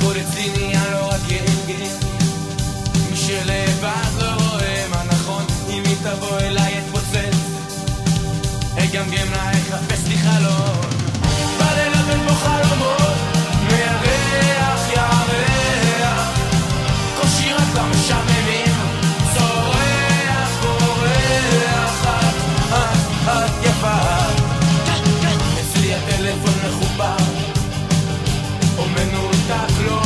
הכל אצלי נהיה לא רק ירגי מי שלבד לא רואה מה נכון אם היא תבוא אליי אתפוצץ. אגמגם לה אחפש לי חלום. בלילה בין בו חלומות מירח ירח. כל שיר רק למשעממים צורח בורח. את את את יפה. אצלי הטלפון מחובר. אומנות הקלוט